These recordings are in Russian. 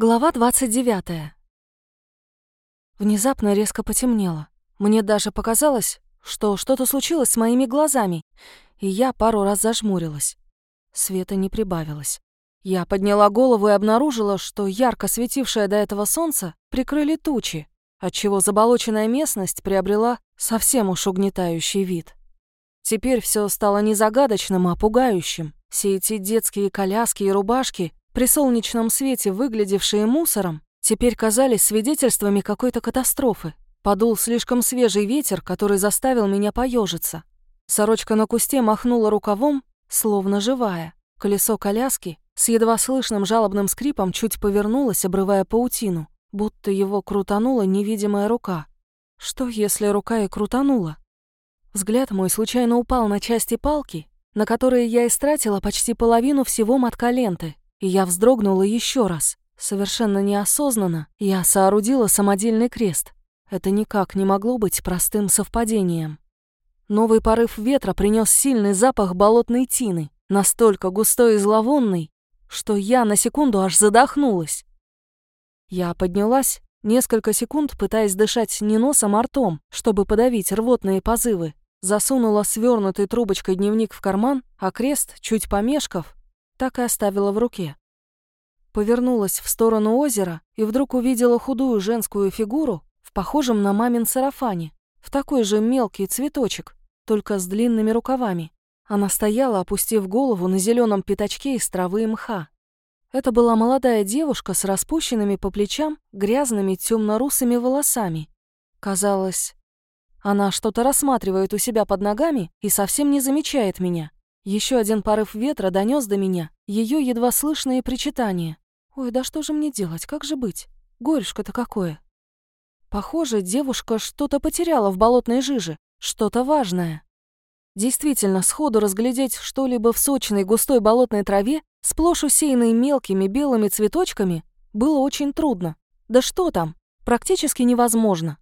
Глава 29. Внезапно резко потемнело. Мне даже показалось, что что-то случилось с моими глазами, и я пару раз зажмурилась. Света не прибавилось. Я подняла голову и обнаружила, что ярко светившее до этого солнце прикрыли тучи, отчего заболоченная местность приобрела совсем уж угнетающий вид. Теперь все стало не загадочным, а пугающим. Все эти детские коляски и рубашки при солнечном свете выглядевшие мусором, теперь казались свидетельствами какой-то катастрофы. Подул слишком свежий ветер, который заставил меня поежиться. Сорочка на кусте махнула рукавом, словно живая. Колесо коляски с едва слышным жалобным скрипом чуть повернулось, обрывая паутину, будто его крутанула невидимая рука. Что, если рука и крутанула? Взгляд мой случайно упал на части палки, на которые я истратила почти половину всего мотка ленты. И я вздрогнула еще раз. Совершенно неосознанно я соорудила самодельный крест. Это никак не могло быть простым совпадением. Новый порыв ветра принес сильный запах болотной тины, настолько густой и зловонный, что я на секунду аж задохнулась. Я поднялась, несколько секунд пытаясь дышать не носом, а ртом, чтобы подавить рвотные позывы. Засунула свернутой трубочкой дневник в карман, а крест, чуть помешков, так и оставила в руке. Повернулась в сторону озера и вдруг увидела худую женскую фигуру в похожем на мамин сарафане, в такой же мелкий цветочек, только с длинными рукавами. Она стояла, опустив голову на зеленом пятачке из травы и мха. Это была молодая девушка с распущенными по плечам грязными темно-русыми волосами. Казалось, она что-то рассматривает у себя под ногами и совсем не замечает меня. Еще один порыв ветра донес до меня ее едва слышные причитания. «Ой, да что же мне делать, как же быть? Горюшка-то какое!» Похоже, девушка что-то потеряла в болотной жиже, что-то важное. Действительно, сходу разглядеть что-либо в сочной густой болотной траве, сплошь усеянной мелкими белыми цветочками, было очень трудно. Да что там, практически невозможно.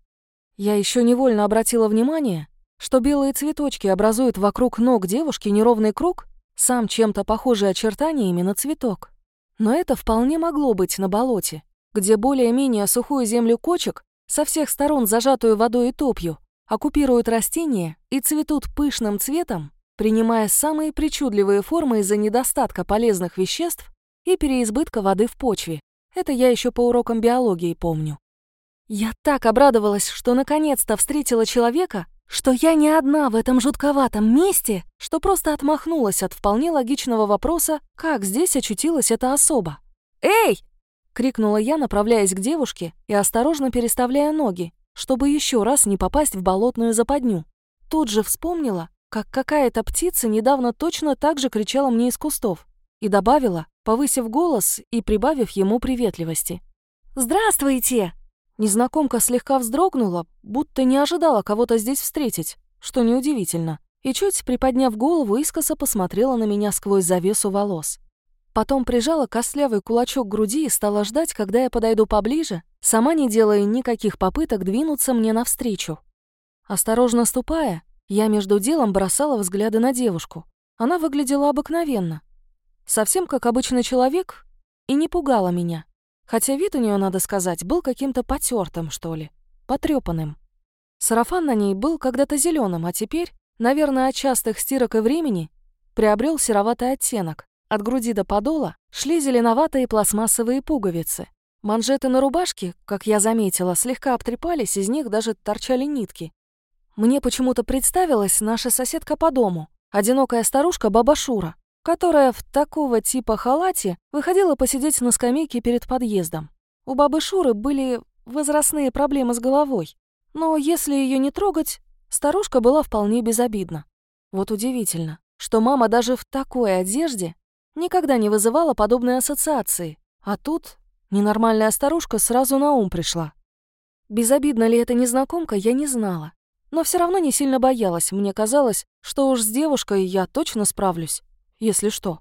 Я еще невольно обратила внимание, что белые цветочки образуют вокруг ног девушки неровный круг, сам чем-то похожий очертаниями на цветок. Но это вполне могло быть на болоте, где более-менее сухую землю кочек, со всех сторон зажатую водой и топью, оккупируют растения и цветут пышным цветом, принимая самые причудливые формы из-за недостатка полезных веществ и переизбытка воды в почве. Это я еще по урокам биологии помню. Я так обрадовалась, что наконец-то встретила человека, что я не одна в этом жутковатом месте, что просто отмахнулась от вполне логичного вопроса, как здесь очутилась эта особа. «Эй!» — крикнула я, направляясь к девушке и осторожно переставляя ноги, чтобы еще раз не попасть в болотную западню. Тут же вспомнила, как какая-то птица недавно точно так же кричала мне из кустов, и добавила, повысив голос и прибавив ему приветливости. «Здравствуйте!» Незнакомка слегка вздрогнула, будто не ожидала кого-то здесь встретить, что неудивительно, и чуть приподняв голову, искоса посмотрела на меня сквозь завесу волос. Потом прижала костлявый кулачок к груди и стала ждать, когда я подойду поближе, сама не делая никаких попыток двинуться мне навстречу. Осторожно ступая, я между делом бросала взгляды на девушку. Она выглядела обыкновенно. Совсем как обычный человек и не пугала меня. Хотя вид у нее, надо сказать, был каким-то потертым, что ли, потрепанным. Сарафан на ней был когда-то зеленым, а теперь, наверное, от частых стирок и времени, приобрел сероватый оттенок. От груди до подола шли зеленоватые пластмассовые пуговицы. Манжеты на рубашке, как я заметила, слегка обтрепались, из них даже торчали нитки. Мне почему-то представилась наша соседка по дому, одинокая старушка Баба Шура которая в такого типа халате выходила посидеть на скамейке перед подъездом. У бабы Шуры были возрастные проблемы с головой, но если ее не трогать, старушка была вполне безобидна. Вот удивительно, что мама даже в такой одежде никогда не вызывала подобной ассоциации, а тут ненормальная старушка сразу на ум пришла. Безобидна ли эта незнакомка, я не знала. Но все равно не сильно боялась, мне казалось, что уж с девушкой я точно справлюсь если что.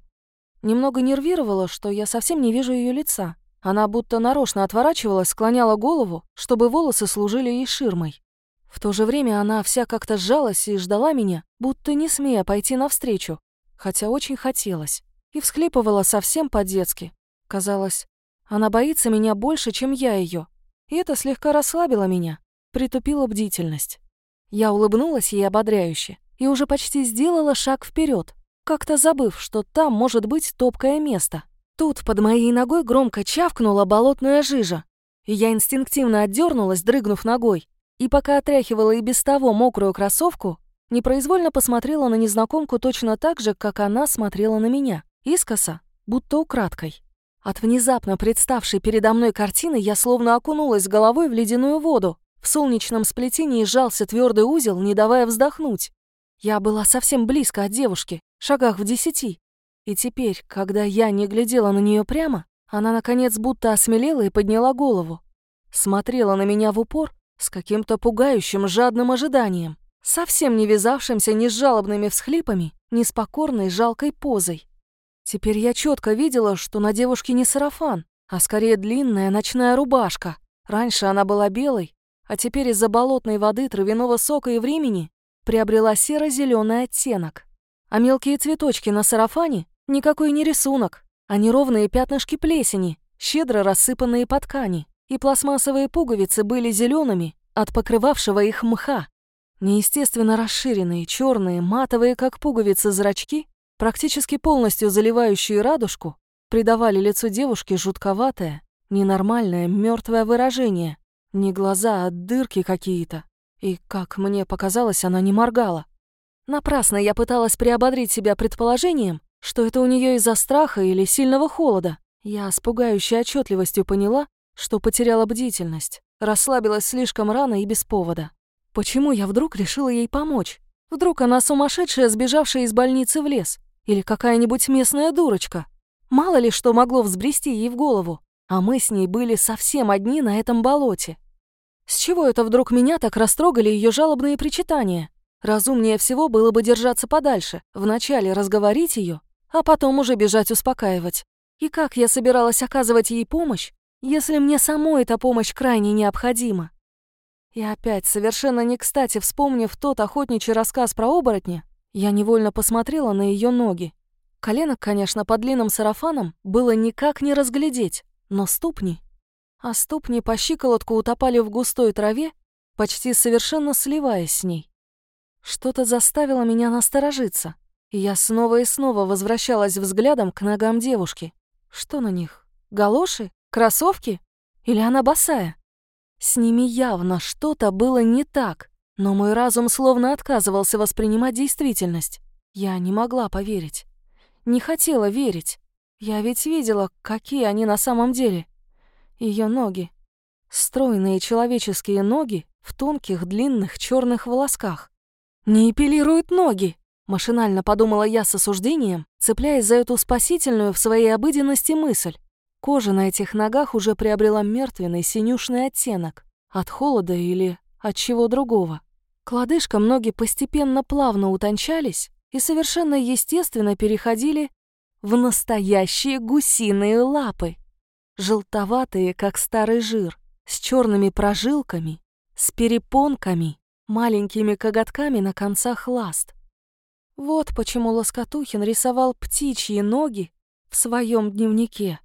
Немного нервировало, что я совсем не вижу ее лица. Она будто нарочно отворачивалась, склоняла голову, чтобы волосы служили ей ширмой. В то же время она вся как-то сжалась и ждала меня, будто не смея пойти навстречу, хотя очень хотелось. И всхлипывала совсем по-детски. Казалось, Она боится меня больше, чем я ее. И это слегка расслабило меня, притупило бдительность. Я улыбнулась ей ободряюще и уже почти сделала шаг вперед, как-то забыв, что там может быть топкое место. Тут под моей ногой громко чавкнула болотная жижа, и я инстинктивно отдернулась, дрыгнув ногой, и пока отряхивала и без того мокрую кроссовку, непроизвольно посмотрела на незнакомку точно так же, как она смотрела на меня, искоса, будто украдкой. От внезапно представшей передо мной картины я словно окунулась головой в ледяную воду. В солнечном сплетении сжался твердый узел, не давая вздохнуть. Я была совсем близко от девушки, шагах в десяти. И теперь, когда я не глядела на нее прямо, она, наконец, будто осмелела и подняла голову. Смотрела на меня в упор с каким-то пугающим жадным ожиданием, совсем не вязавшимся ни с жалобными всхлипами, ни с покорной жалкой позой. Теперь я четко видела, что на девушке не сарафан, а скорее длинная ночная рубашка. Раньше она была белой, а теперь из-за болотной воды, травяного сока и времени приобрела серо зеленый оттенок. А мелкие цветочки на сарафане — никакой не рисунок, а неровные пятнышки плесени, щедро рассыпанные по ткани, и пластмассовые пуговицы были зелеными от покрывавшего их мха. Неестественно расширенные, черные, матовые, как пуговицы, зрачки, практически полностью заливающие радужку, придавали лицу девушки жутковатое, ненормальное, мертвое выражение. Не глаза, а дырки какие-то. И, как мне показалось, она не моргала. Напрасно я пыталась приободрить себя предположением, что это у нее из-за страха или сильного холода. Я с пугающей отчетливостью поняла, что потеряла бдительность, расслабилась слишком рано и без повода. Почему я вдруг решила ей помочь? Вдруг она сумасшедшая, сбежавшая из больницы в лес? Или какая-нибудь местная дурочка? Мало ли что могло взбрести ей в голову. А мы с ней были совсем одни на этом болоте. С чего это вдруг меня так растрогали ее жалобные причитания? Разумнее всего было бы держаться подальше, вначале разговорить ее, а потом уже бежать успокаивать. И как я собиралась оказывать ей помощь, если мне самой эта помощь крайне необходима? И опять, совершенно не кстати, вспомнив тот охотничий рассказ про оборотня, я невольно посмотрела на ее ноги. Коленок, конечно, под длинным сарафаном было никак не разглядеть, но ступни. А ступни по щиколотку утопали в густой траве, почти совершенно сливаясь с ней. Что-то заставило меня насторожиться, и я снова и снова возвращалась взглядом к ногам девушки. Что на них? Галоши? Кроссовки? Или она босая? С ними явно что-то было не так, но мой разум словно отказывался воспринимать действительность. Я не могла поверить. Не хотела верить. Я ведь видела, какие они на самом деле. Ее ноги. Стройные человеческие ноги в тонких длинных черных волосках. Не эпилируют ноги. Машинально подумала я с осуждением, цепляясь за эту спасительную в своей обыденности мысль. Кожа на этих ногах уже приобрела мертвенный синюшный оттенок. От холода или от чего другого. К лодыжкам ноги постепенно плавно утончались и совершенно естественно переходили в настоящие гусиные лапы. Желтоватые, как старый жир, с черными прожилками, с перепонками, маленькими коготками на концах ласт. Вот почему Лоскотухин рисовал птичьи ноги в своем дневнике.